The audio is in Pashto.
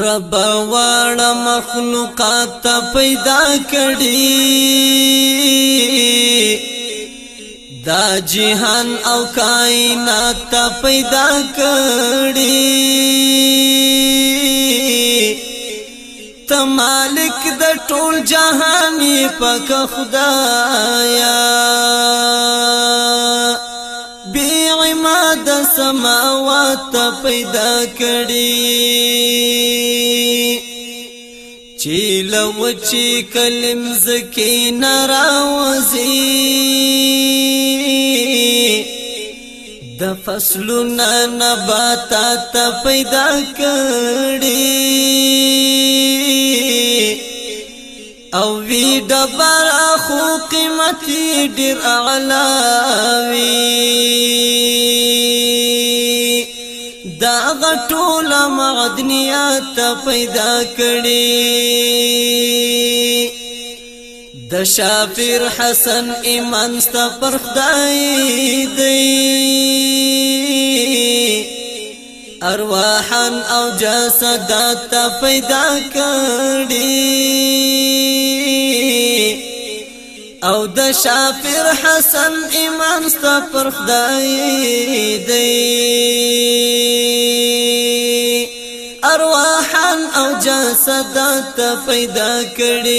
رب واړ مخلوقات پیدا کړي دا جهان او کائنات پیدا کړي ته مالک د ټول جهان پاک خدایا بیع ما د سماوات پیدا کړي چې لو چې کلم زکی نراوزی د فصلنا نباتا ته پیدا کړي او وی دبر خو قیمتي ډیر اعلی وی دا غټول مغدنیات پیدا کړي د شافیر حسن ایمان ست پر خدای دی ارواحن او جسدات پیدا کړي او د شافر حسن ایمان ست پر خدای دی ارواحان او جسدات پیدا کړي